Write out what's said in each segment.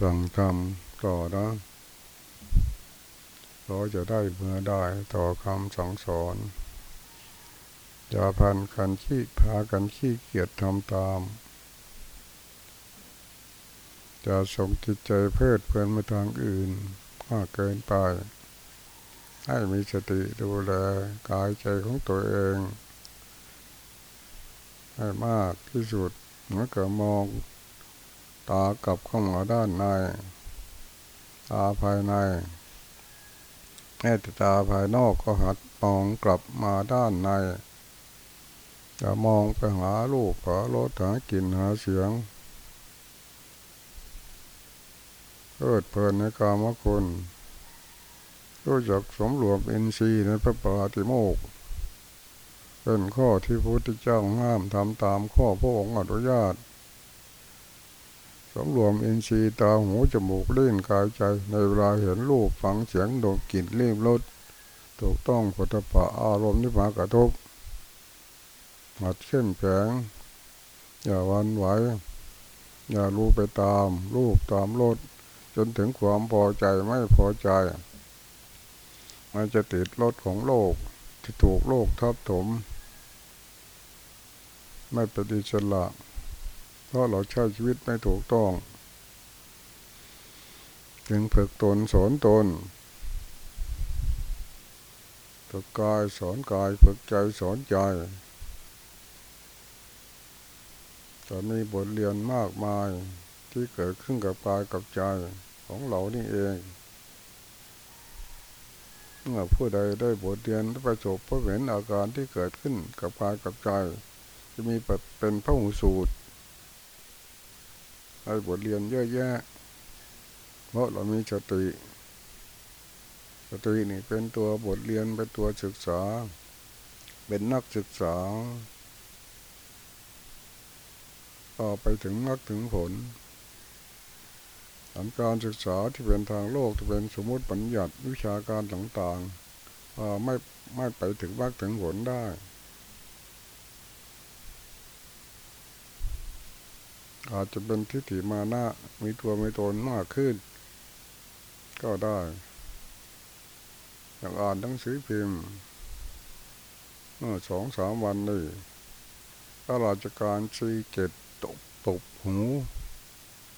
สั่งทำต่อนะเราจะได้เมื่อได้ต่อคำสั่งสอนอย่าพันกันขี้พากันขี้เกียจทำตาม จะส่งจิตใจเพิดเพลินมาทางอื่นมากเกินไป ให้มีสติดูแลกายใจของตัวเอง ให้มากที่สุดเมื่อก็มอง ตากลับเข้ามาด้านใน ตาภายในแม้แต่ตาภายนอกก็หัดมองกลับมาด้านในจะมองไปหาลูกหารถหากลิ่นหาเสียงเพิดเพลินในกามคุณรู้จักสมรวมอินทรีย์ในพระปาติโมกเป็นข้อที่พระพุทธเจ้าห้ามทำตามข้อพระองค์อนุญาต สมรวมอินทรีย์ตาหูจมูกเล่นกายใจในเวลาเห็นรูปฟังเสียงดมกลิ่นรีบรสถูกต้องพุทธะอารมณ์ที่มากระทบหัดเข้มแข็งอย่าวันไหวอย่ารู้ไปตาม รูปตามรสจนถึงความพอใจไม่พอใจ มันจะติดรถของโลกที่ถูกโลกทับถม ไม่ปฏิชละ เพราะเราใช้ชีวิตไม่ถูกต้องถึงฝึกตนสอนตนฝึกกายสอนกายฝึกใจสอนใจจะมีบทเรียนมากมายที่เกิดขึ้นกับกายกับใจของเรานี่เองเมื่อผู้ใดได้บทเรียนประสบพบเห็นอาการที่เกิดขึ้นกับกายกับใจ จะมีเป็นพระหูสูตร ได้บทเรียนเยอะแยะ เพราะเรามีสติสตินี่เป็นตัวบทเรียนเป็นตัวศึกษา เป็นนักศึกษาต่อไปถึงนักถึงผลหลัการศึกษาที่เป็นทางโลกที่เป็นสมมติปัญญัติวิชาการต่างๆไม่ไม่ไปถึงมากถึงผลได้ อาจจะเป็นทิฏฐิมานะมีตัวมีตนมากขึ้น ก็ได้อย่างอ่านหนังสือพิมพ์เมื่อสองสามวันนี้ข้าราชการชีเกตตบตบหู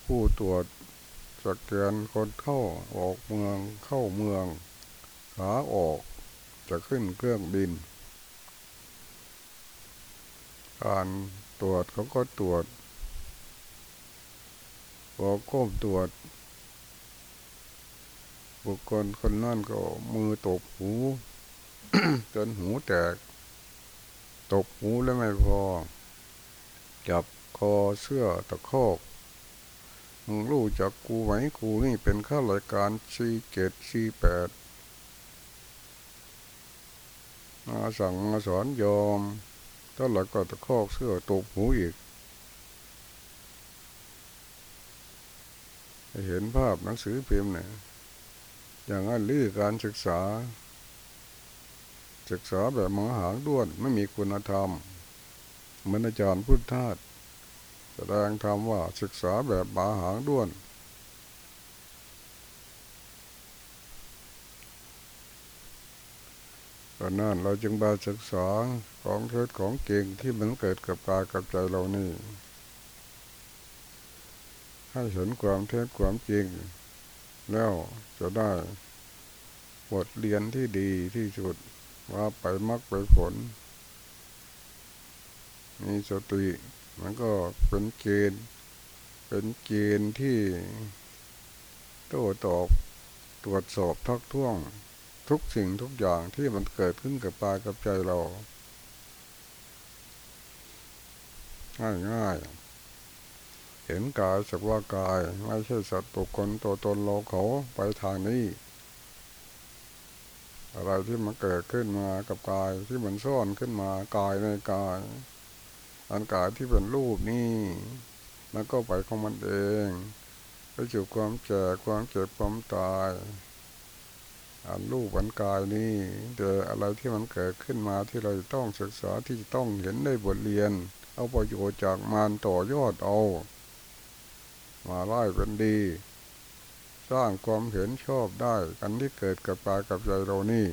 ผู้ตรวจสแกนคนเข้าออกเมืองเข้าเมืองขาออกจะขึ้นเครื่องบิน การตรวจเขาก็ตรวจ พอก้มตรวจบุคคลคนนั่นก็มือตบหู จนหูแตก ตบหูแล้วไม่พอ จับคอเสื้อตะคอกมึงรู้จักกูไหมกูนี่เป็นข้ารายการชีเกตชีแปดมาสั่งมาสอนยอมตอนหลังก็ตะคอกเสื้อตบหูอีก เห็นภาพหนังสือพิมพ์เนี่ยอย่างนั้นลือการศึกษา ศึกษาแบบมหางด้วนไม่มีคุณธรรมเหมือนอาจารย์พุทธทาสแสดงธรรมว่าศึกษาแบบมหางด้วน ตอนนั้นเราจึงบาศึกษาของเทศของเก่งที่มันเกิดกับกายกับใจเรานี่ ให้เห็นความเท็จความจริง แล้วจะได้บทเรียนที่ดีที่สุดว่าไปมักไปผล มีสติมันก็เป็นเกณฑ์ เป็นเกณฑ์ที่โต้ตอบตรวจสอบทักท้วง ทุกสิ่งทุกอย่างที่มันเกิดขึ้นกับปากับใจเรา ง่ายง่าย เห็นกายสักว่ากายไม่ใช่สัตว์ตุกคนตัวตนเราเขาไปทางนี้ อะไรที่มันเกิดขึ้นมากับกายที่มันซ่อนขึ้นมากายในกายอันกายที่เป็นรูปนี่มันก็ไปของมันเองไปจู่ความแก่ความเจ็บความตายอันรูปอันกายนี่เจออะไรที่มันเกิดขึ้นมาที่เราต้องศึกษาที่ต้องเห็นได้บทเรียน เอาประโยชน์จากมันต่อยอดเอา มาไล่เป็นดี สร้างความเห็นชอบได้กันที่เกิดกับกากับใจเรานี่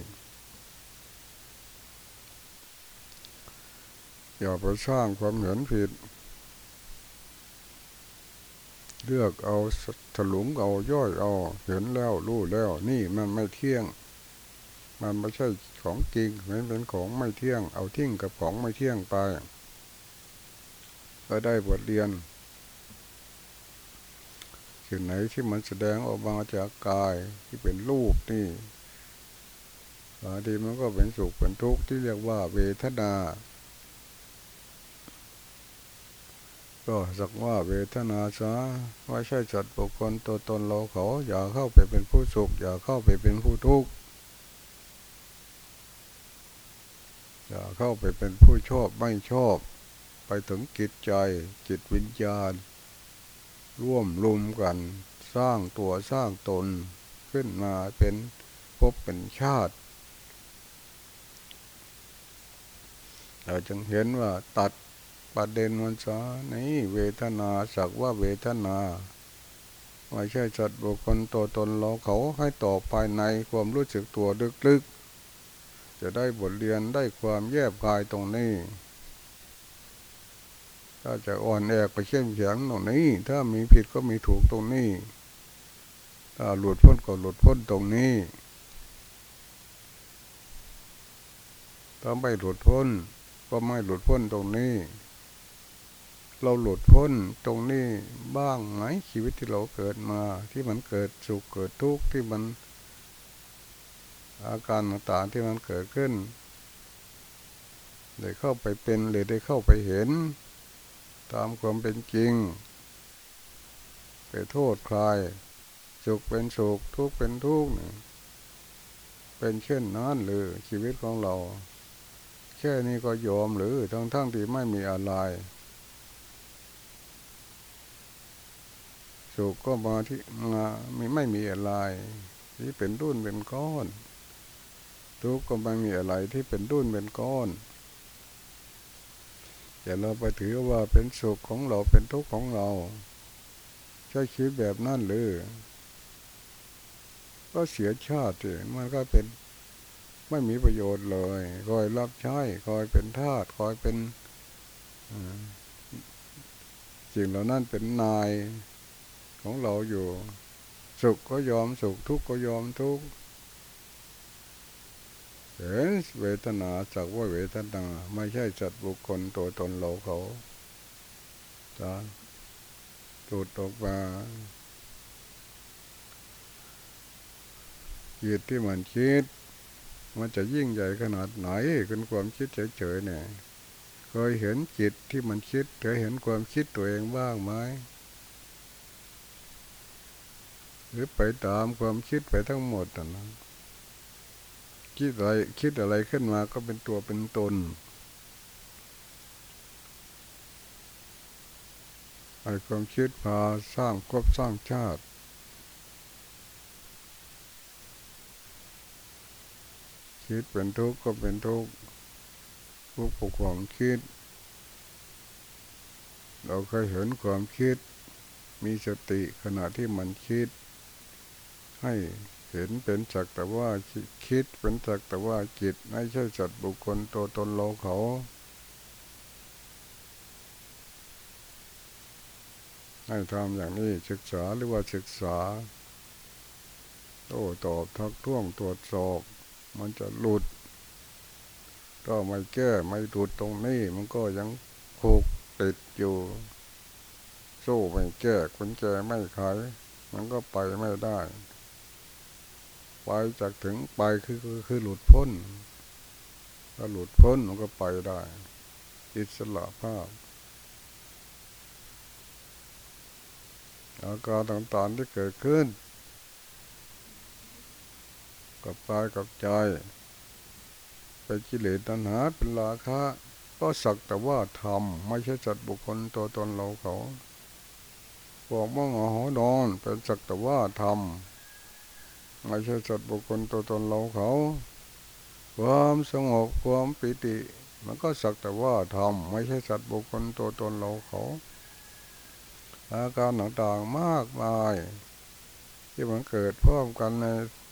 อย่าไปสร้างความเห็นผิด เลือกเอาถลุงเอาย่อยเอาเห็นแล้วรู้แล้ว นี่มันไม่เที่ยง มันไม่ใช่ของจริงมันเป็นของไม่เที่ยง เอาทิ้งกับของไม่เที่ยงไปก็ได้บทเรียน สิ่งไหนที่มันแสดงออกมาจากกายที่เป็นรูปนี่บางทีมันก็เป็นสุขเป็นทุกข์ที่เรียกว่าเวทนา ก็สักว่าเวทนาซะไม่ใช่จัดบุคคลตัวตนเราเขา อย่าเข้าไปเป็นผู้สุข อย่าเข้าไปเป็นผู้ทุกข์อย่าเข้าไปเป็นผู้ชอบไม่ชอบ ไปถึงจิตใจจิตวิญญาณ ร่วมรุมกัน สร้างตัวสร้างตนขึ้นมาเป็นพบเป็นชาติ เราจึงเห็นว่าตัดประเด็นมันซะนี่เวทนาสักว่าเวทนาไม่ใช่จัดบุคคลตัวตนเราเขาให้ต่อภายในความรู้สึกตัวลึกๆ จะได้บทเรียนได้ความแยบกายตรงนี้ ถ้าจะอ่อนแอก็เข้มแข็งตรงนี้ ถ้ามีผิดก็มีถูกตรงนี้ ถ้าหลุดพ้นก็หลุดพ้นตรงนี้ถ้าไม่หลุดพ้น ก็ไม่หลุดพ้นตรงนี้ เราหลุดพ้นตรงนี้บ้างไหมชีวิตที่เราเกิดมา ที่มันเกิดสุขเกิดทุกข์ที่มันอาการต่างๆที่มันเกิดขึ้น ได้เข้าไปเป็นหรือได้เข้าไปเห็น ตามความเป็นจริง ไปโทษใครสุขเป็นสุขทุกข์เป็นทุกข์เป็นเช่นนั้นหรือชีวิตของเรา แค่นี้ก็ยอมหรือทั้งทั้งที่ไม่มีอะไรสุขก็มาที่มาไม่ไม่มีอะไรที่เป็นรุ่นเป็นก้อน ทุกข์ก็ไม่มีอะไรที่เป็นรุ่นเป็นก้อน อย่าเราไปถือว่าเป็นสุขของเราเป็นทุกข์ของเราใช้ชีวิตแบบนั้นหรือ ก็เสียชาติมันก็เป็นไม่มีประโยชน์เลยคอยรับใช้คอยเป็นทาสคอยเป็นสิ่งเหล่านั้นเป็นนายของเราอยู่ สุขก็ยอมสุขทุกข์ก็ยอมทุกข์ เห็นเวทนาจากว่าเวทนาไม่ใช่จัดบุคคลตัวตนเราเขาจะตูดออกมาจิตที่มันคิด มันจะยิ่งใหญ่ขนาดไหนขึ้นความคิดเฉยๆเนี่ยเคยเห็นจิตที่มันคิดเคยเห็นความคิดตัวเองบ้างไหมหรือไปตามความคิดไปทั้งหมดนะ คิดอะไรคิดอะไรขึ้นมาก็เป็นตัวเป็นตนไอ้ความคิดพาสร้างครบสร้างชาติคิดเป็นทุกข์ก็เป็นทุกข์ผู้ปกครองคิด เราเคยเห็นความคิด มีสติขณะที่มันคิด ให้ เห็นเป็นจักแต่ว่าคิดเป็นจักแต่ว่าจิตไม่ใช่จัดบุคคลตัวตนเราเขาให้ทำอย่างนี้ศึกษาหรือว่าศึกษาโต้ตอบทักท้วงตรวจสอบมันจะหลุด ก็ไม่แก้ไม่หลุดตรงนี้ มันก็ยังผูกติดอยู่ สู้ไม่แก้คนแก้ไม่ขายมันก็ไปไม่ได้ ไปจากถึงไปคือคือคือหลุดพ้น ถ้าหลุดพ้นมันก็ไปได้ อิสระภาพ อาการต่างๆที่เกิดขึ้น กับกายกับใจเป็นกิเลสตัณหาเป็นราคะก็สักแต่ว่าทำไม่ใช่จัดบุคคลตัวตนเราเขาบอกว่าหอดอนเป็นสักแต่ว่าทำ ไม่ใช่สัตว์บุคคลตัวตนเราเขา ความสงบความปิติ มันก็สักแต่ว่าทำไม่ใช่สัตว์บุคคลตัวตนเราเขาอาการต่างๆมากมาย ที่มันเกิดพร้อมกันใน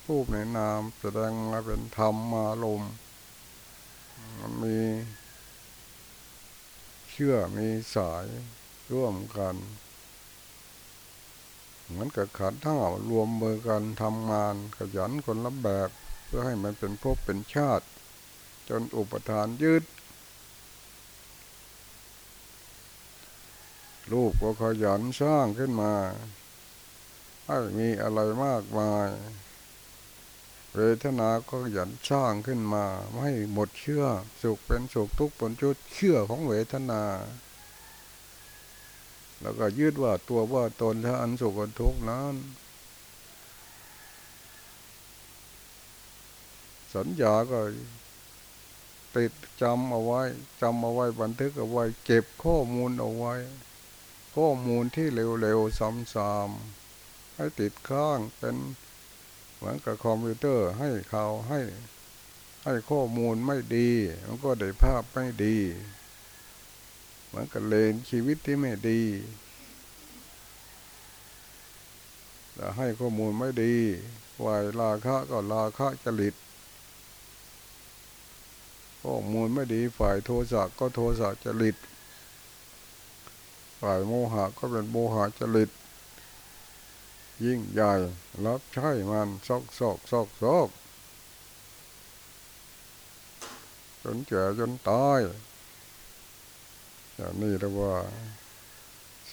รูปในนามแสดงมาเป็นธรรมมาลมมันมีเชื่อมีสายร่วมกัน เหมือนกับขันทั้งรวมมือกันทำงานขยันคนละแบบ เพื่อให้มันเป็นภพเป็นชาติ จนอุปทานยืดรูปก็ขยันสร้างขึ้นมาให้มีอะไรมากมาย เวทนาก็ขยันสร้างขึ้นมา ไม่ให้หมดเชื่อ สุขเป็นสุขทุกข์เป็นจุดเชื่อของเวทนา แล้วก็ยืดว่าตัวว่าตนถ้าอันสุขอันทุกข์นั้น สัญญาก็ติดจำเอาไว้จำเอาไว้บันทึกเอาไว้ เก็บข้อมูลเอาไว้ ข้อมูลที่เร็วๆซ้ำๆให้ติดข้างเป็นเหมือนกับคอมพิวเตอร์ให้เขาให้ให้ข้อมูลไม่ดี มันก็ได้ภาพไม่ดี มือนกับเลนชีวิตที่ไม่ดีแต่ให้ข้อมูลไม่ดีวายราคะก็ราคะจริตข้อมูลไม่ดีฝ่ายโทสะก็โทสะจริต ฝ่ายโมหะก็เป็นโมหะจริต ยิ่งใหญ่รับใช้มันซอกซอกซอกซอกจนแก่จนตาย อย่างนี้เรียกว่า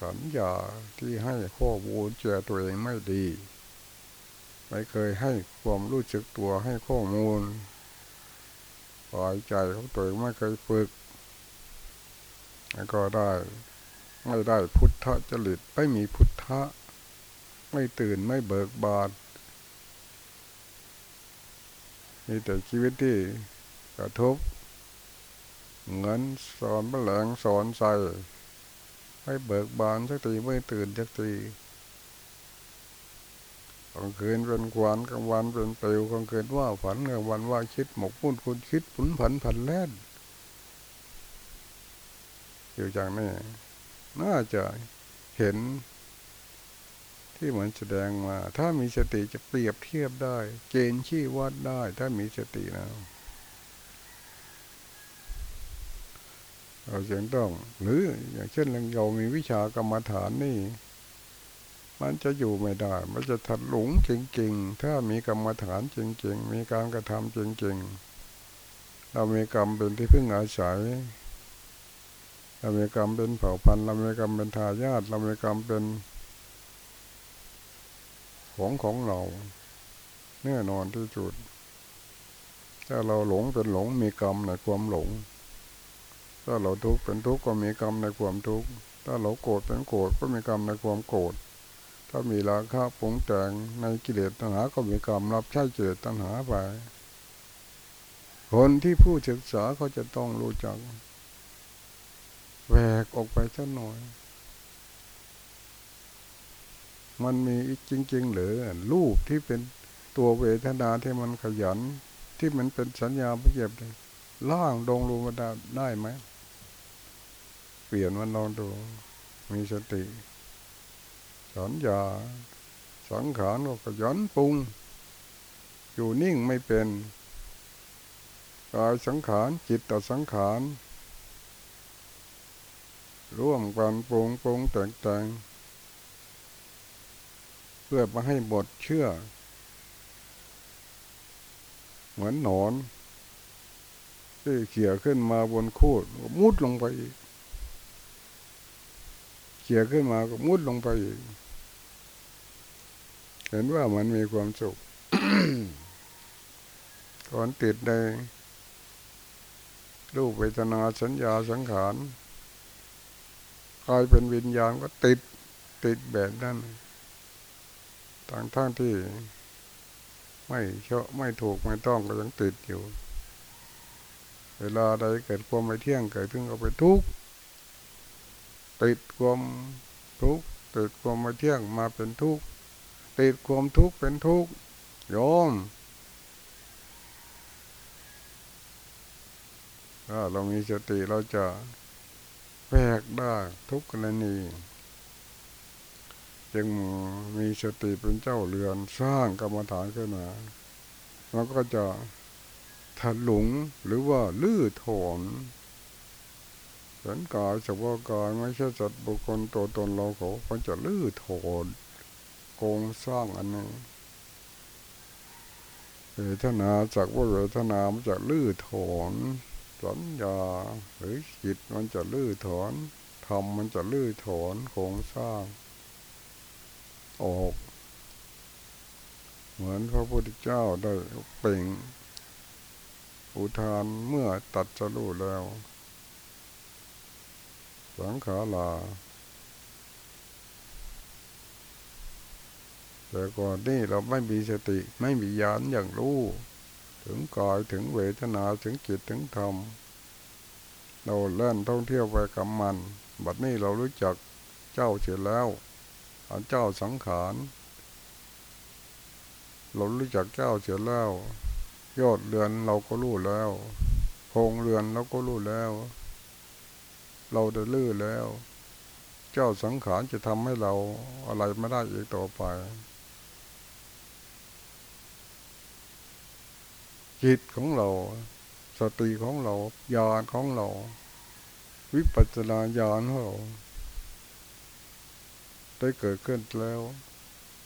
สัญญาที่ให้ข้อมูลแก่ตัวเองไม่ดี ไม่เคยให้ความรู้สึกตัวให้ข้อมูลปล่อยใจของตัวเองไม่เคยฝึกก็ได้ไม่ได้พุทธจริตไม่มีพุทธะ ไม่ตื่นไม่เบิกบานมีแต่ชีวิตที่กระทบ เงินสอนแมลงสอนใส่ให้เบิกบานสักทีไม่ตื่นสักทีกลางคืนเป็นควันกลางวันเป็นเปลวกลางคืนว่าฝันกลางวันว่าคิดหมกมุ่นคุณคิดผุนผันผันแล่นอยู่อย่างนี้น่าจะเห็นที่เหมือนแสดงมา ถ้ามีสติจะเปรียบเทียบได้ เกณฑ์ชี้วัดได้ ถ้ามีสตินะ เราจึงต้อง หรืออย่างเช่นเรามีวิชากรรมฐานนี่ มันจะอยู่ไม่ได้ มันจะถัดหลงจริงๆ ถ้ามีกรรมฐานจริง ๆ มีการกระทำจริง ๆ เรามีกรรมเป็นที่พึ่งอาศัยเรามีกรรมเป็นเผ่าพันธุ์เรามีกรรมเป็นทายาทเรามีกรรมเป็น ของของเราแน่นอนที่สุด ถ้าเราหลงเป็นหลงมีกรรมในความหลง ถ้าเราทุกข์เป็นทุกข์ก็มีกรรมในความทุกข์ ถ้าเราโกรธเป็นโกรธก็มีกรรมในความโกรธ ถ้ามีราคะปรุงแต่งในกิเลสตัณหา ก็มีกรรมรับใช้กิเลสตัณหาไป คนที่ผู้ศึกษาเขาจะต้องรู้จักแหวกออกไปสักหน่อย มันมีจริง ๆ หรือรูปที่เป็นตัวเวทนาที่มันขยันที่มันเป็นสัญญาเก็บล่างดงรูมาได้ได้ไหม เปลี่ยนมันลองดู มีสติสัญญาสังขารก็ขยันปรุง อยู่นิ่งไม่เป็นกายสังขารจิตต่อสังขารร่วมกันปรุงปรุงแต่งแต่งเพื่อมาให้หมดเชื่อ เหมือนหนอนที่เขี่ยขึ้นมาบนคูดมุดลงไปอีก เขี่ยขึ้นมาก็มุดลงไปอีกเห็นว่ามันมีความสุขตอนติดในรูปเวทนาสัญญาสังขารกลายเป็นวิญญาณก็ติดติดแบบนั้นต่างทั้งที่ ไม่เชาะไม่ถูกไม่ต้องก็ยังติดอยู่ เวลาใดเกิดความไม่เที่ยงเกิดขึ้นก็ไปทุกข์ ติดความทุกข์ติดความไม่เที่ยงมาเป็นทุกข์ติดความทุกข์เป็นทุกข์ยอมถ้าเรามีสติเราจะแปลกได้ทุกกรณีจจึงมีสติเป็นเจ้าเรือนสร้างกรรมฐานขึ้นมามันก็จะถลุงหรือว่าลื้อถอน เห็นกายเฉพาะกายไม่ใช่จัดบุคคลตัวตนเราเขามันจะลื้อถอนโกงสร้างอันนี้เวทนาจากว่าเวทนามันจะลื้อถอนสัญญาหรือจิตมันจะลื้อถอนธรรมมันจะลื้อถอนโครงสร้าง ออก เหมือนพระพุทธเจ้าได้เป่ง อุทานเมื่อตัดจะรู้แล้ว สังขาราแต่ก่อนนี่เราไม่มีสติไม่มีญาณอย่างรู้ ถึงกายถึงเวทนาถึงจิตถึงธรรมเราเล่นท่องเที่ยวไปกับมัน บัดนี้เรารู้จักเจ้าเสียแล้วอันเจ้าสังขารเรารู้จักเจ้าเสียแล้ว ยอดเรือนเราก็รู้แล้วโครงเรือนเราก็รู้แล้ว เราได้ลื้อแล้ว เจ้าสังขารจะทำให้เราอะไรไม่ได้อีกต่อไป จิตของเรา สติของเราญาณของเรา วิปัสสนาญาณของเราได้เกิดขึ้นแล้ว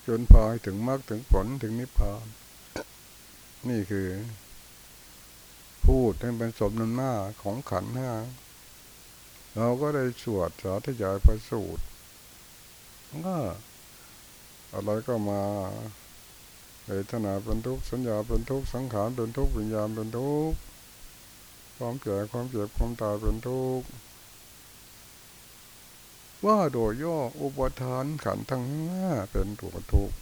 จนพายถึงมรรคถึงผลถึงนิพพาน นี่คือ พูดให้เป็นสมนหน้าของขันห้า เราก็ได้สวดสาธยายประสูตรก็อะไรก็มาเวทนาเป็นทุกข์สัญญาเป็นทุกข์สังขารเป็นทุกข์วิญญาณเป็นทุกข์ความเกิดความเจ็บความตายเป็นทุกข์ว่าโดยย่ออุปทานขันทั้งห้าเป็นตัวทุกข์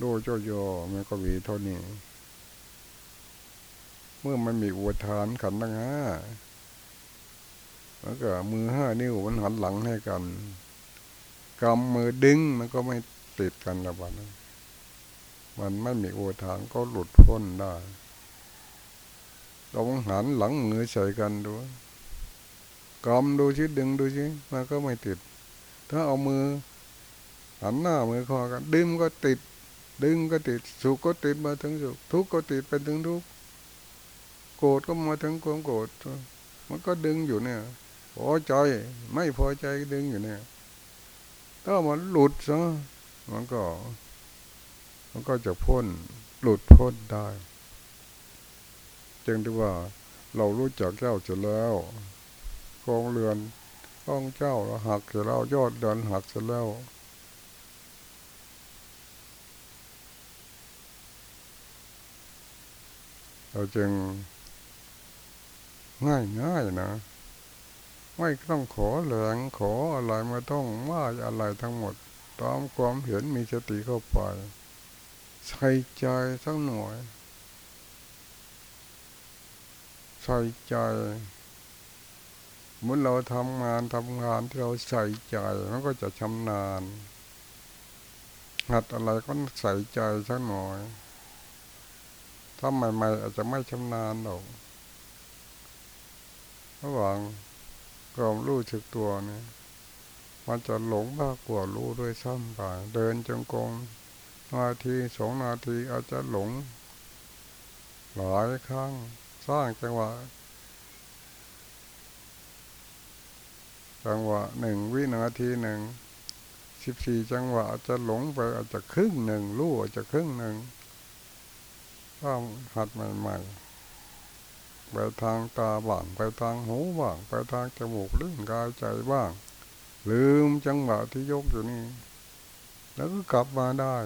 โดยย่อๆมันก็มีเท่านี้ เมื่อมันมีอุปทานขันทั้งห้า แล้วก็มือห้านิ้วมันหันหลังให้กันกำมือดึงมันก็ไม่ติดกันละบ้านะมันไม่มีอุทานก็หลุดพ้นได้ลองหันหลังมือใส่กันดูกำดูชิดึงดูชิมันก็ไม่ติด ถ้าเอามือ หันหน้ามือคอกันดึงก็ติด ดึงก็ติด สุขก็ติดมาถึงสุขทุกข์ก็ติดไปถึงทุกข์โกรธก็มาถึงความโกรธมันก็ดึงอยู่เนี่ย พอใจไม่พอใจดึงอยู่เนี่ยถ้ามันหลุดซะมันก็ มันก็จะพ้น หลุดพ้นได้ จึงที่ว่าเรารู้จักเจ้าเสร็จแล้วกองเรือนกองเจ้าเราหักเสร็จแล้วยอดเดินหักเสร็จแล้วเราจึงง่ายง่ายนะ ไม่ต้องขอแหลงขออะไรไม่ต้องว่าอะไรทั้งหมด ตามความเห็นมีสติเข้าไปใส่ใจสักหน่อยใส่ใจเมื่อเราทำงานทำงานที่เราใส่ใจมันก็จะชำนาญหัดอะไรก็ใส่ใจสักหน่อย ถ้าใหม่ๆอาจจะไม่ชำนาญหรอกระหว่าง ความรู้สึกตัวเนี่ยมันจะหลงมากกว่ารู้ด้วยซ้ำไปเดินจงกรมนาทีสองนาทีอาจจะหลง หลายครั้งสร้างจังหวะจังหวะหนึ่งวินาทีหนึ่งสิบสี่จังหวะอาจจะหลงไปอาจจะครึ่งหนึ่งรู้อาจจะครึ่งหนึ่งถ้าหัดใหม่ๆ ไปทางตาบ้าง ไปทางหูบ้าง ไปทางจมูกลิ้นกายใจบ้าง ลืมจังหวะที่ยกอยู่นี่ แล้วก็กลับมาได้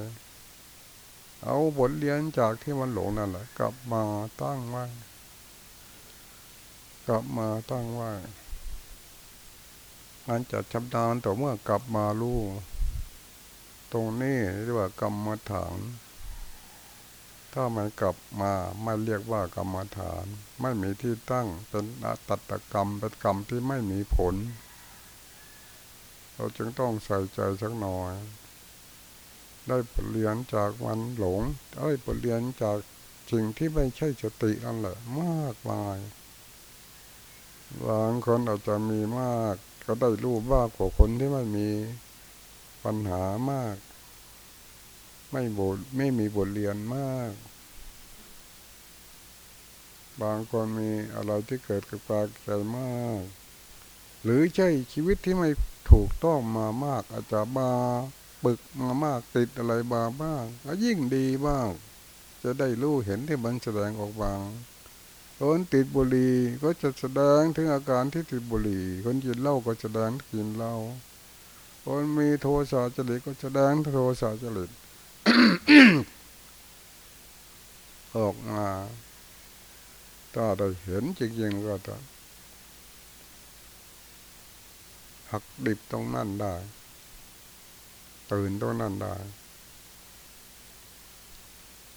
เอาบทเรียนจากที่มันหลงนั่นแหละกลับมาตั้งไว้กลับมาตั้งไว้มันจะชำนาญต่อเมื่อกลับมาลู่ตรงนี้เรียกว่ากรรมฐาน ถ้ามันกลับมาไม่เรียกว่ากรรมฐาน ไม่มีที่ตั้งเป็นตัตกรรมเป็นกรรมที่ไม่มีผล เราจึงต้องใส่ใจสักหน่อย ได้บทเรียนจากมันหลงได้บทเรียนจากสิ่งที่ไม่ใช่สตินั่นแหละมากมายบางคนอาจจะมีมาก ก็ได้รู้มากกว่าคนที่ไม่มีปัญหามาก ไม่บทไม่มีบทเรียนมาก บางคนมีอะไรที่เกิดกับปากใจมาก หรือใช่ชีวิตที่ไม่ถูกต้องมามาก อาจจะบาปึกมามากติดอะไรบาบ้างก็ยิ่งดีบ้างจะได้รู้เห็นที่มันแสดงออกบางคนติดบุหรี่ก็จะแสดงถึงอาการที่ติดบุหรี่ คนกินเหล้าก็แสดงกินเหล้าคนมีโทสะจริตก็แสดงโทสะจริต ออกมาถ้าได้เห็นจริงๆก็จะหักดิบตรงนั้นได้ ตื่นตรงนั้นได้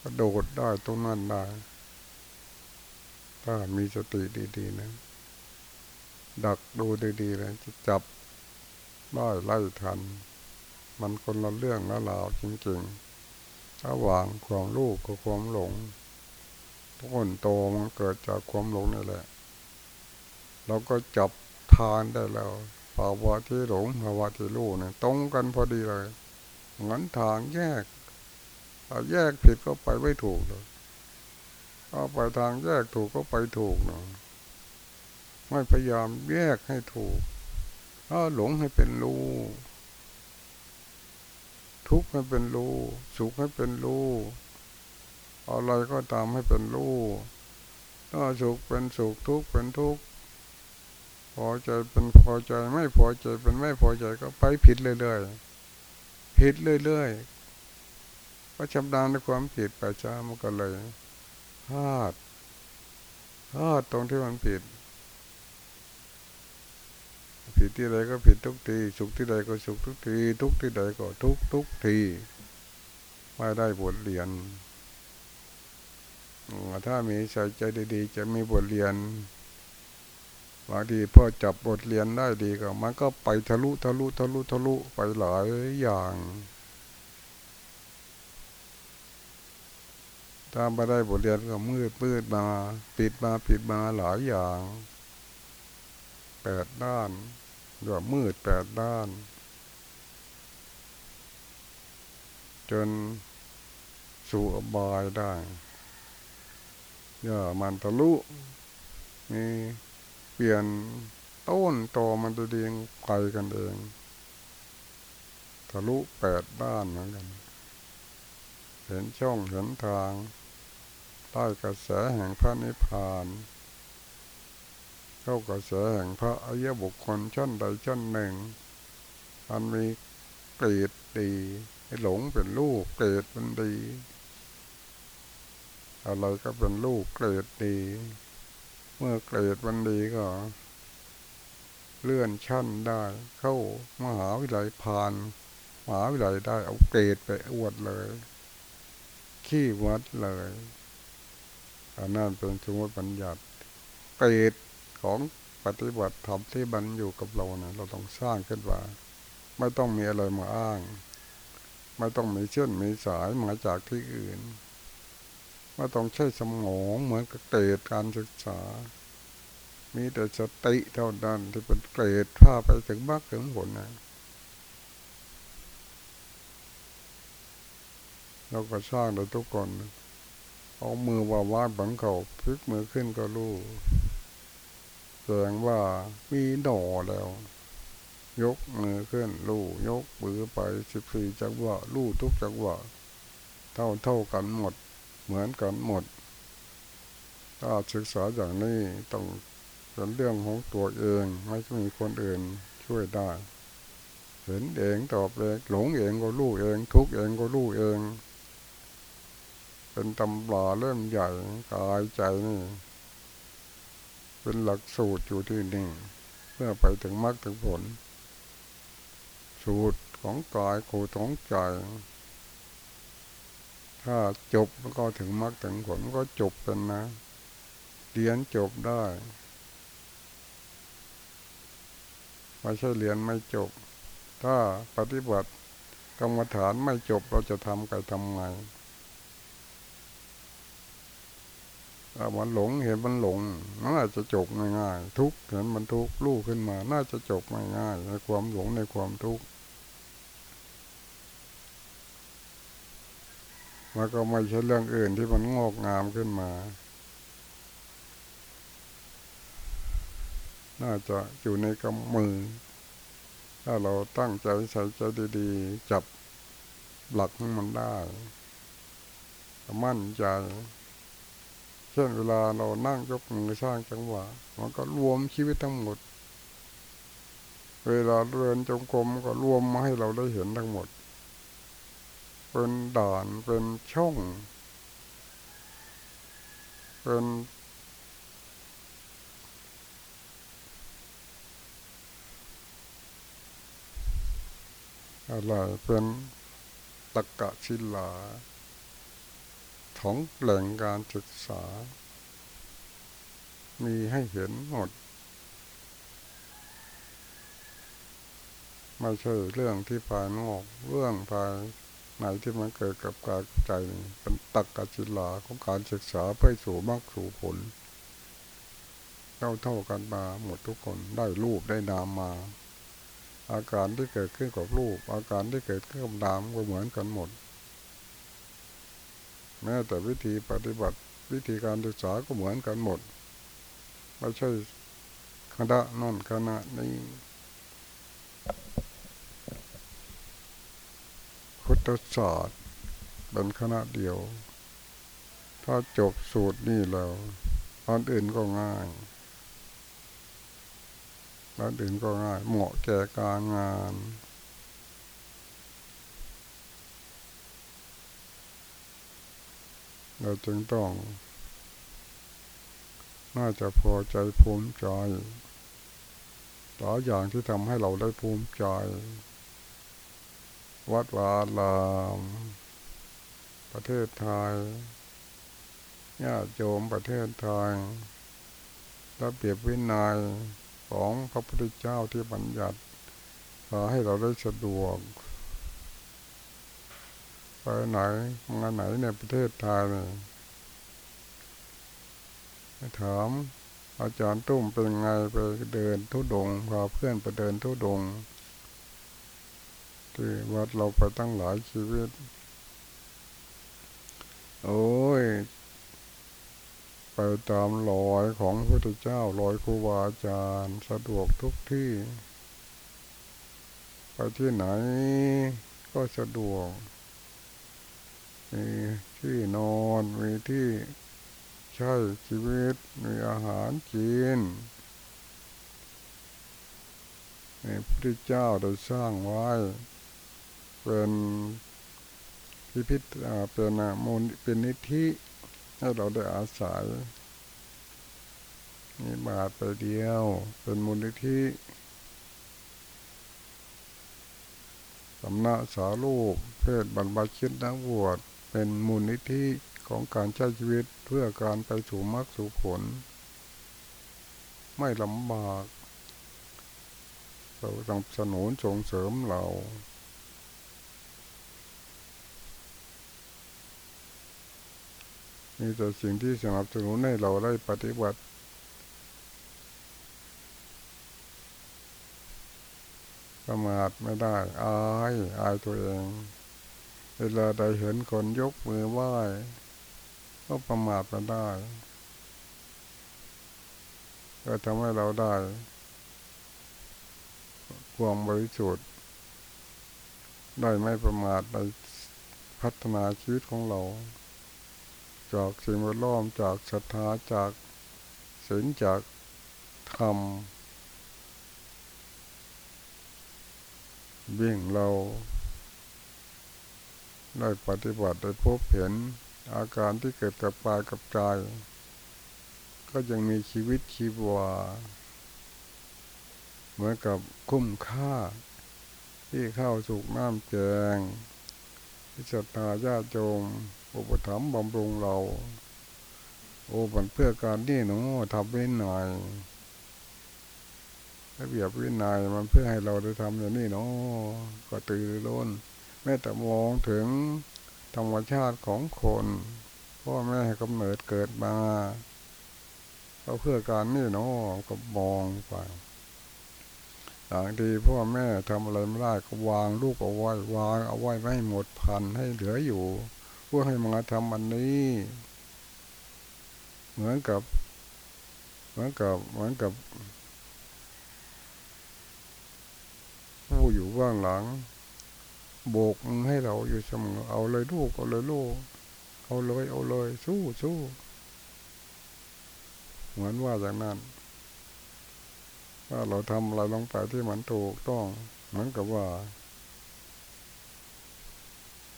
กระโดดได้ตรงนั้นได้ ถ้ามีสติดีๆนะ ดักดูดีๆเลยจะจับได้ไล่ทัน มันคนละเรื่องละราวจริงๆ ระหว่างความรู้กับความหลงต้นโตมันเกิดจากความหลงนี่แหละ เราก็จับทานได้แล้วภาวะที่หลงภาวะที่รู้เนี่ยตรงกันพอดีเลยงั้นทางแยกถ้าแยกผิดก็ไปไม่ถูกเลยถ้าไปทางแยกถูกก็ไปถูกเนาะไม่พยายามแยกให้ถูก ถ้าหลงให้เป็นรู้ ทุกข์ให้เป็นรู้สุขให้เป็นรู้อะไรก็ตามให้เป็นรู้ถ้าสุขเป็นสุขทุกข์เป็นทุกข์พอใจเป็นพอใจไม่พอใจเป็นไม่พอใจก็ไปผิดเรื่อยๆผิดเรื่อยๆเพระชำนาญในความผิดไปช้ามันก็เลยพลาดพลาดตรงที่มันผิด ผิดที่ใดก็ผิดทุกทีสุขที่ใดก็สุขทุกที ทุกที่ใดก็ทุกทุกทีไม่ได้บทเรียนถ้ามีใจใจดีๆ จะมีบทเรียนบางทีพอจับบทเรียนได้ดีก็มันก็ไปทะลุทะลุทะลุทะลุไปหลายอย่างถ้าไม่ได้บทเรียนก็มืดมืดมา ปิดมาปิดมาหลายอย่างแปดด้าน เรียกมืดแปดด้าน จนสู่อบายได้อย่ามันทะลุมีเปลี่ยนต้นตอมันตัวเองไปกันเองทะลุแปดด้านเหมือนกัน เห็นช่องเห็นทางใต้กระแสแห่งพระนิพพาน เข้ากระแสแห่งพระอริยบุคคลชั้นใดชั้นหนึ่งมันมีเกรดดีหลงเป็นลูกเกรดเป็นดี อะไรก็เป็นลูกเกรดดี เมื่อเกรดมันดีก็ เลื่อนชั้นได้ เข้ามหาวิทยาลัยผ่านมหาวิทยาลัยได้เอาเกรดไปอวดเลย ขี้วัดเลยอันนั้นเป็นสมมติบัญญัติเกรด ของปฏิบัติธรรมที่บันอยู่กับเราเนะเราต้องสร้างขึ้นมาไม่ต้องมีอะไรมาอ้าง ไม่ต้องมีเชื่อมีสายมาจากที่อื่นว่ต้องใช้สมองเหมือนกับเกรดการศึกษา มีแต่สติเท่านั้นที่เป็นเกรดพาไปถึงมากถึงผลนะเราก็สร้างโดยทุกคน เอามือว่าวาดบังเขาพลิกมือขึ้นก็รู้ แสดงว่ามีหน่อแล้ว ยกมือขึ้นลู่ยกมือไปสิบสี่จังหวะลู่ทุกจังหวะเท่าเท่ากันหมด เหมือนกันหมด ถ้าศึกษาอย่างนี้ต้องเป็นเรื่องของตัวเองไม่มีคนอื่นช่วยได้ เห็นเองตอบเองหลงเองก็รู้เอง ทุกเองก็รู้เอง เป็นตำราเริ่มใหญ่กายใจนี่ เป็นหลักสูตรอยู่ที่นี่ เพื่อไปถึงมรรคถึงผล สูตรของกายโคของใจ ถ้าจบมันก็ถึงมรรคถึงผลก็จบเป็นนะเรียนจบได้ไม่ใช่เรียนไม่จบ ถ้าปฏิบัติกรรมฐานไม่จบเราจะทำกันทำไง มันหลงเห็นมันหลงน่าจะจบง่ายๆทุกเห็นมันทุกรู้ขึ้นมา น่าจะจบง่ายๆในความหลงในความทุกข์มันก็ไม่ใช่เรื่องอื่นที่มันงอกงามขึ้นมา น่าจะอยู่ในกำมือ ถ้าเราตั้งใจใส่ใจดีๆ จับหลักของมันได้ มั่นใจ เช่นเวลาเรานั่งยกมือสร้างจังหวะ มันก็รวมชีวิตทั้งหมด เวลาเดินจงกรมก็รวมมาให้เราได้เห็นทั้งหมด เป็นด่านเป็นช่อง เป็น อะไรเป็นตะกะชิลา ของแหล่งการศึกษา มีให้เห็นหมด ไม่ใช่เรื่องที่ภายนอก เรื่องภายในที่มันเกิดกับกายใจเป็นตักกจิลาของการศึกษาเพื่อสู่มรรคสู่ผลเท่าเท่ากันมาหมดทุกคนได้รูปได้นามมา อาการที่เกิดขึ้นกับรูป อาการที่เกิดขึ้นกับนามก็เหมือนกันหมด แม้แต่วิธีปฏิบัติวิธีการศึกษาก็เหมือนกันหมด ไม่ใช่คณะนั่นคณะนี้พุทธศาสตร์เป็นคณะเดียว ถ้าจบสูตรนี่แล้วอันอื่นก็ง่ายอันอื่นก็ง่าย เหมาะแก่การงาน เราจึงต้อง น่าจะพอใจภูมิใจหลายอย่างที่ทำให้เราได้ภูมิใจ วัดวาลาม ประเทศไทยญาติโยมประเทศไทยระเบียบวินัยของพระพุทธเจ้าที่บัญญัติพาให้เราได้สะดวก ไปไหนงานไหนในประเทศไทยนี่ยถามอาจารย์ตุ้มเป็นไงไปเดินทุดงพาเพื่อนไปเดินทุดงที่วัดเราไปตั้งหลายชีวิต โอ้ย ไปตามรอยของพระพุทธเจ้ารอยครูบาอาจารย์สะดวกทุกที่ ไปที่ไหนก็สะดวก มีที่นอนมีที่ใช้ชีวิตมีอาหารกินพระเจ้าได้สร้างไว้ เป็นพิพิธเป็นมูลเป็นนิธิให้เราได้อาศัยมีบาทไปเดียว เป็นมูลนิธิสำนักสาลูกเพศบรรพชิตนักบวช เป็นมูลนิธิของการใช้ชีวิตเพื่อการไปสู่มรรคสู่ผล ไม่ลำบาก เราต้องสนุนส่งเสริมเรามีแต่สิ่งที่สนับสนุนให้เราได้ปฏิบัติประมาทไม่ได้ อาย อายตัวเอง เวลาใดเห็นคนยกมือไหว้ ก็ประมาทมาได้ ก็ทำให้เราได้ความบริสุทธิ์ได้ไม่ประมาทในพัฒนาชีวิตของเรา จากสิ่งแวดล้อมจากศรัทธาจากศีลจากธรรมวิ่งเรา ได้ปฏิบัติได้พบเห็นอาการที่เกิดกับปากับใจก็ยังมีชีวิตชีวา เหมือนกับคุ้มค่า ที่เข้าสุกน้ำแกงที่ศรัทธาญาโยมอุปถัมภ์บำรุงเรา โอ้มันเพื่อการนี่หนูทำไว้หน่อยระเบียบวินัยมันเพื่อให้เราได้ทำอย่างนี้เนาะก็ตื่นร้น แม้แต่มองถึงธรรมชาติของคนพ่อแม่กำเนิดเกิดมาก็เพื่อการนี่เนาะก็มองไปอย่างดีพ่อแม่ทำอะไรไม่ได้ก็วางลูกเอาไว้วางเอาไว้ไม่หมดพันให้เหลืออยู่ลูพื่อให้มาทำอันนี้ เหมือนกับ เหมือนกับเหมือนกับ ผู้อยู่ว่างหลัง โบกให้เราอยู่เสมอเอาเลยลูกเอาเลยลูกเอาเลย เอาเลย สู้สู้เหมือนว่าอย่างนั้น ว่าเราทำอะไรลงไปที่มันถูกต้องเหมือนกับว่า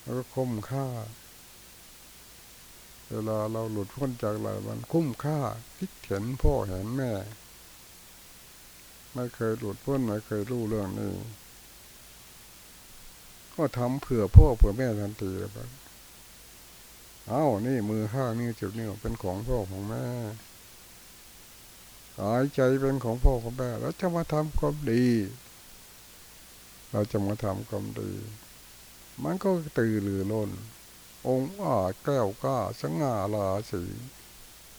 แล้วก็คุ้มค่า เวลาเราหลุดพ้นจากอะไรมันคุ้มค่า คิดเห็นพ่อเห็นแม่ ไม่เคยหลุดพ้นไม่เคยรู้เรื่องนี้ ก็ทำเผื่อพ่อเผื่อแม่ทันทีเลยครับเอ้านี่มือข้างนี่จุดนี้เป็นของพ่อของแม่หายใจเป็นของพ่อของแม่แล้วจะมาทำความดี เราจะมาทำความดี มันก็ตื่นหรือล้น องค์อาแก้วก้าสง่าราศี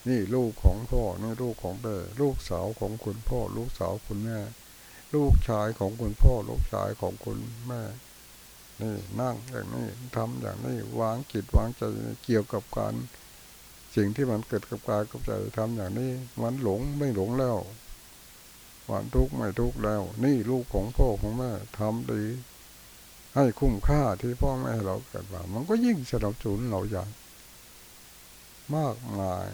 นี่ลูกของพ่อนี่ลูกของแม่ลูกสาวของคุณพ่อ ลูกสาวคุณแม่ ลูกชายของคุณพ่อ ลูกชายของคุณแม่ นี่นั่งอย่างนี้ทำอย่างนี้วางจิตวางใจเกี่ยวกับการสิ่งที่มันเกิดกับกายกับใจทำอย่างนี้ มันหลงไม่หลงแล้ววันทุกข์ไม่ทุกข์แล้ว นี่ลูกของพ่อของแม่ทำดีให้คุ้มค่าที่พ่อแม่เราเกิดมามันก็ยิ่งสนับสนุนเราอย่างมากมาย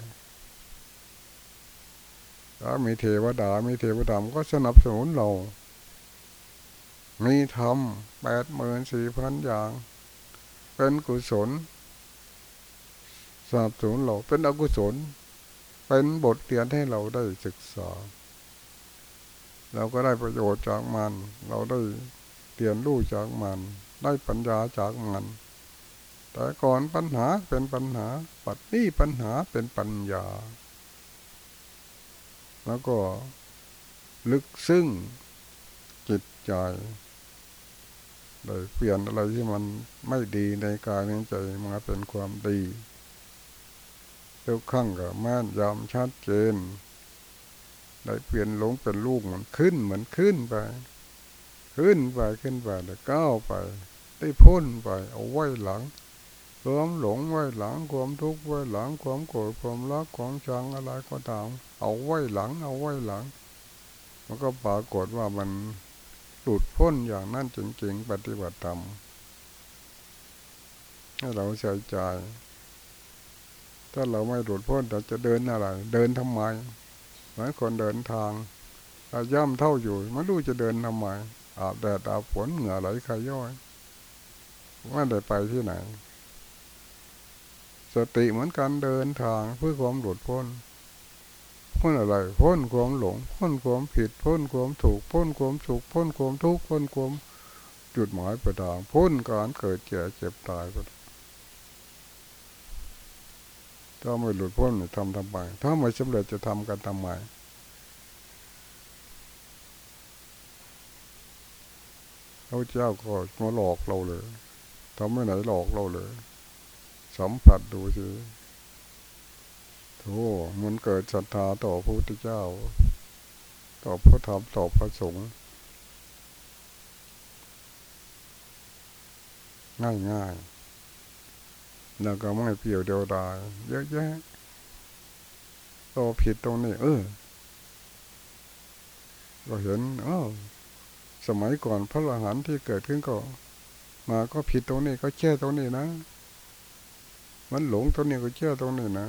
ถ้ามีเทวดา มีเทวดามก็สนับสนุนเรา มีธรรมแปดหมื่นสี่พันอย่าง เป็นกุศลสนับสนุนเราเป็นอกุศล เป็นบทเรียนให้เราได้ศึกษา เราก็ได้ประโยชน์จากมัน เราได้เรียนรู้จากมัน ได้ปัญญาจากมัน แต่ก่อนปัญหาเป็นปัญหา ปัจนี้ปัญหาเป็นปัญญา แล้วก็ลึกซึ้งจิตใจ เลยเปลี่ยนอะไรที่มันไม่ดีในกายในใจมาเป็นความดีทุกครั้งก็แม่นยำชัดเจนได้เปลี่ยนหลงเป็นลูกเหมันขึ้นเหมือนขึ้นไป ขึ้นไปขึ้นไปแล้วก้าวไป ได้พ้นไป เอาไว้หลังความหลงไว้หลังความทุกข์ไว้หลังความโกรธความรักความชังอะไรก็ตามเอาไว้หลัง เอาไว้หลัง มันก็ปรากฏว่ามัน หลุดพ้นอย่างนั้นจริงๆปฏิบัติธรรมให้เราใส่ใจถ้าเราไม่หลุดพ้นเราจะเดินอะไร เดินทำไมหมือนคนเดินทางถ้าย่ำเท่าอยู่ไม่รู้จะเดินทำไมอาบแดดอาบฝนเหงื่อไหลขย้อยว่ได้ไปที่ไหน สติเหมือนการเดินทางเพื่อความหลุดพ้น พ้นอะไรพ้นความหลงพ้นความผิดพ้นความถูกพ้นความสุขพ้นความทุกข์พ้นความจุดหมายประดางพ้นการเกิดแก่เจ็บตายก็ถ้าไม่หลุดพ้นทำทำไมถ้าไม่สำเร็จจะทำกันทำไมพระเจ้าก็มาหลอกเราเลยทำไม่ไหนหลอกเราเลย สัมผัสดูสิ โธ่มันเกิดศรัทธาต่อพระพุทธเจ้า ต่อพระธรรมต่อพระสงฆ์ง่ายง่ายแล้วก็ไม่เปลี่ยวเดียวดายเยอะแยะโตผิดตรงนี้เออเราเห็นเออสมัยก่อนพระอรหันต์ที่เกิดขึ้นก็ มาก็ผิดตรงนี้ก็แช่ตรงนี้นะ มันหลงตรงนี้ก็แช่ตรงนี้นะ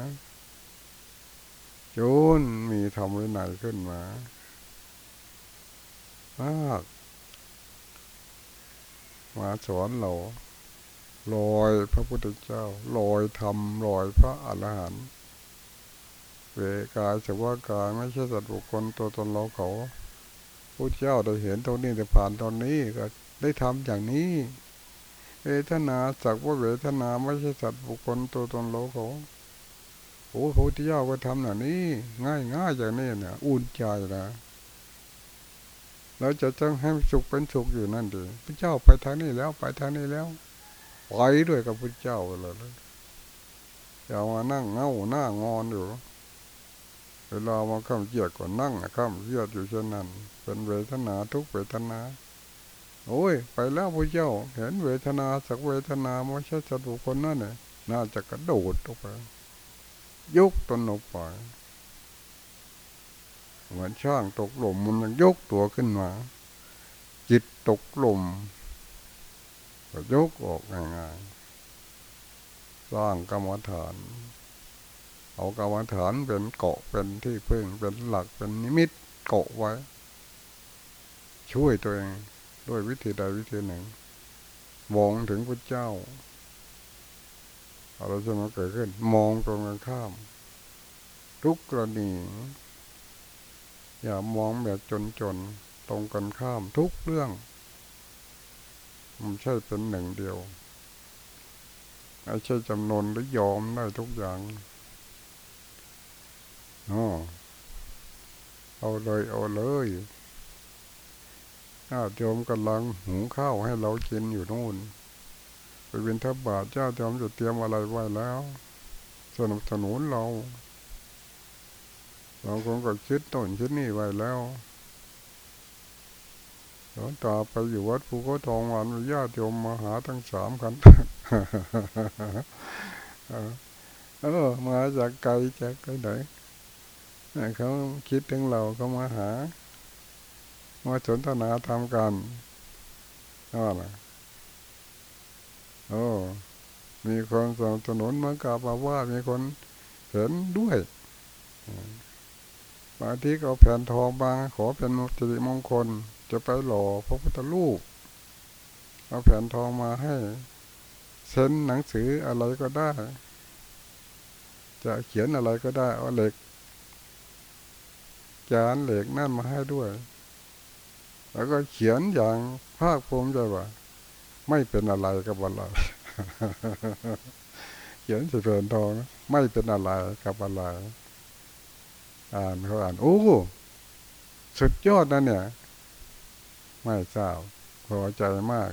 จนมีธรรมวินัยขึ้นมามากมาสอนเราลอยพระพุทธเจ้าลอยธรรมลอยพระอรหันต์เวกายสว่ากายไม่ใช่สัตว์บุคคลตัวตนเราเขาพระเจ้าได้เห็นตรงนี้ได้ผ่านตอนนี้ก็ได้ทำอย่างนี้ เวทนาสักว่าเวทนาไม่ใช่สัตว์บุคคลตัวตนเราเขา โอ้พระพุทธเจ้าก็ทำอย่านี้ ง่ายง่ายอย่างนี้เนี่ยอุ่นใจนะเราจะต้องให้สุขเป็นสุขอยู่นั่นดีพระเจ้าไปทางนี้แล้วไปทางนี้แล้วไปด้วยกับพระเจ้าเลยอย่ามานั่งเงาหน้างอนอยู่เวลามาข้ามเกียดก็นั่งข้ามเกียดอยู่เช่นนั้น เป็นเวทนาทุกเวทนา โอ้ย ไปแล้วพระเจ้า เห็นเวทนาสักเวทนาไม่ใช่จัตุคนนั่นเนี่ยน่าจะกระโดดออกไป ยกตนออกไปเหมือนช่างตกหลุมมันยังยกตัวขึ้นมา จิตตกหลุมก็ยกออกง่ายๆสร้างกรรมฐาน เอากรรมฐานเป็นเกาะเป็นที่พึ่งเป็นหลักเป็นนิมิตเกาะไว้ ช่วยตัวเองด้วยวิธีใดวิธีหนึ่งมองถึงพระเจ้า อะไรจะมาเกิดขึ้น มองตรงกันข้าม ทุกกรณี อย่ามองแบบจนๆตรงกันข้ามทุกเรื่อง มันใช่เป็นหนึ่งเดียวไม่ใช่จำนวนหรือยอมได้ทุกอย่างอ๋อเอาเลยเอาเลยอาโยมกำลังหุงข้าวให้เรากินอยู่นู่น ไปเป็นทบาทเจ้าโยมจะเตรียมอะไรไว้แล้ว สนับสนุนเราเราคงก็คิดต้นคิดนี่ไว้แล้วหลวงตาไปอยู่วัดภูเขาทองวันญาติโยมมาหาทั้งสามกันเออมาจากไกลจากไกลไหนเขาคิดถึงเราเขามาหา มาสนทนาทำกันนั่นแหละ โอ้มีคนสนับสนุนเมือนกับว่ามีคนเห็นด้วยบางทีก็แผ่นทองบางขอเป็นมุติมงคล จะไปหล่อพระพุทธรูปเอาแผ่นทองมาให้เซ็นหนังสืออะไรก็ได้ จะเขียนอะไรก็ได้เอาเหล็ก จานเหล็กนั่นมาให้ด้วย แล้วก็เขียนอย่างภาคภูมิใจว่า ไม่เป็นอะไรกับอะไรเขียนสิเรินทอง ไม่เป็นอะไรกับอะไรอ่านเขาอ่านโอ้สุดยอดนะเนี่ย ไม่ทราบพอใจมาก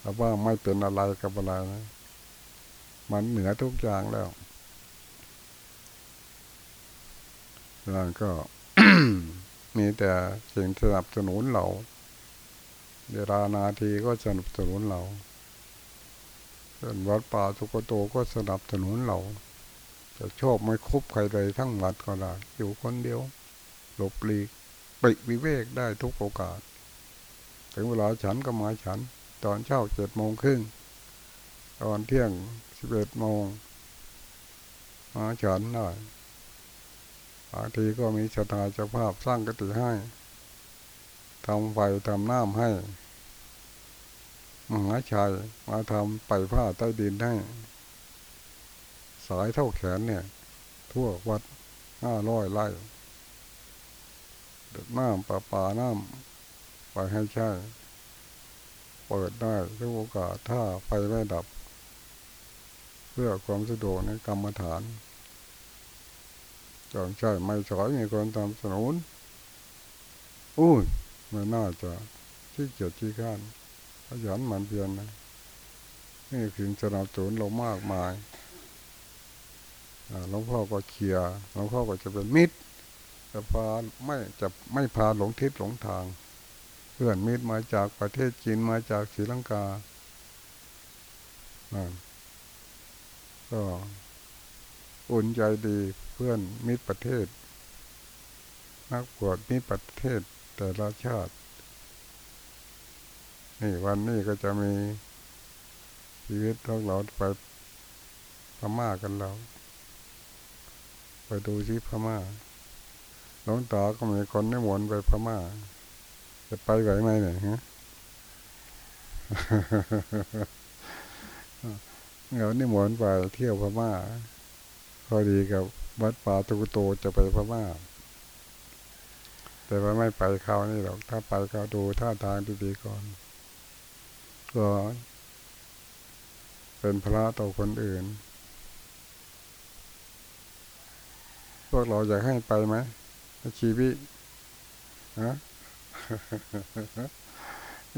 แต่ว่าไม่เป็นอะไรกับอะไรนะมันเหนือทุกอย่างแล้วแล้วก็มีแต่สิ่งสนับสนุนเรา เวลานาทีก็สนับสนุนเราเช่นวัดป่าสุกโตก็สนับสนุนเราจะชอบไม่คบใครเลยทั้งวัดก็ได้อยู่คนเดียว หลบหลีกปิวิเวกได้ทุกโอกาส ถึงเวลาฉันก็มาฉัน ตอนเช้าเจ็ดโมงครึ่งตอนเที่ยงสิบเอ็ดโมงมาฉันได้บางทีก็มีสถาเจ้าภาพสร้างกติให้ ทำไฟทำน้ำให้มหาชัยมาทำไปผ้าใต้ดินให้สายเท่าแขนเนี่ย ทั่ววัดห้าร้อยไร่น้ำปลาปาน้ำไปให้ใช่ เปิดได้ทุกโอกาสถ้าไฟไม่ดับ เพื่อความสะดวกในกรรมฐานจองใช่ไม่สอยมีคนทำสนุนอุ้ย มันน่าจะที่เกียจที่ข้านขยันหมั่นเพียรนะนี่ถึงสนับสนุนเรามากมายหลวงพ่อก็เคลียร์หลวงพ่อก็จะเป็นมิตรจะพาไม่จะไม่พาหลงทิศหลงทาง เพื่อนมิตรมาจากประเทศจีนมาจากศรีลังกาก็อุ่นใจดีเพื่อนมิตรประเทศนักบวชมิตรประเทศ แต่ละชาติ นี่วันนี้ก็จะมีชีวิตของเราไปพม่ากันเราไปดูที่พม่าหลวงตาก็มีคนนิมนต์ไปพม่า จะไปไหวไหมเนี่ยฮะเงานิมนไปเที่ยวพม่า พอดีกับวัดป่าตุกโตจะไปพม่า แต่ว่าไม่ไปเขานี่หรอก ถ้าไปก็ดูท่าทางดีๆก่อน ก็เป็นพระต่อคนอื่น พวกเราอยากให้ไปไหมชีวิตนะ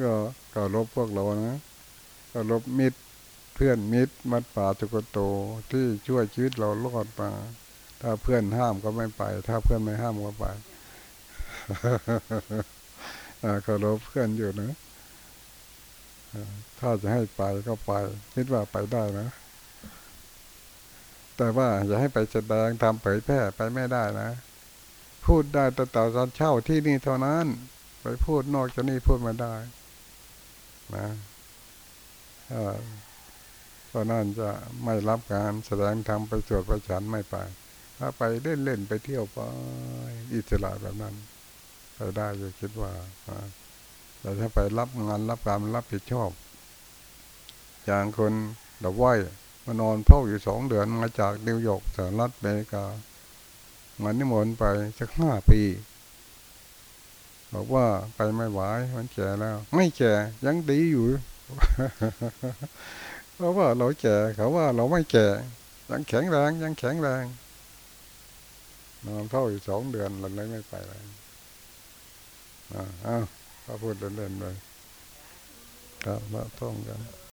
ก็ก็ลบพวกเรานะก็ลบมิตรเพื่อนมิตรมัดป่าตุกโตที่ช่วยชีวิตเรารอดมา ถ้าเพื่อนห้ามก็ไม่ไป ถ้าเพื่อนไม่ห้ามก็ไป เคารพเพื่อนอยู่นะถ้าจะให้ไปก็ไป คิดว่าไปได้นะ แต่ว่าอย่าให้ไปแสดงทำเผยแพร่ไปไม่ได้นะ พูดได้แต่ต่อตอนเช่าที่นี่เท่านั้น ไปพูดนอกจากนี้พูดไม่ได้ นะเพราะนั่นจะไม่รับการแสดงธรรมไปสวดประชันไม่ไป ถ้าไปเล่นเล่นๆไปเที่ยวไปอิสระแบบนั้น ไปได้อยู่คิดว่าแต่ถ้าไปรับงานรับการรับผิดชอบ อย่างคนดอกไว้มานอนเฝ้าอยู่สองเดือนมาจากนิวยอร์กสหรัฐอเมริกามันนิมนต์ไปสักห้าปี บอกว่าไปไม่ไหวมันแก่แล้ว ไม่แก่ยังดีอยู่ เพราะว่าเราแก่เขาว่าเราไม่แก่ยังแข็งแรงยังแข็งแรงนอนเฝ้าอยู่สองเดือนเราเลยไม่ไปเลย อ้าวพระพูดเล่นๆเลยครับมาท่องกัน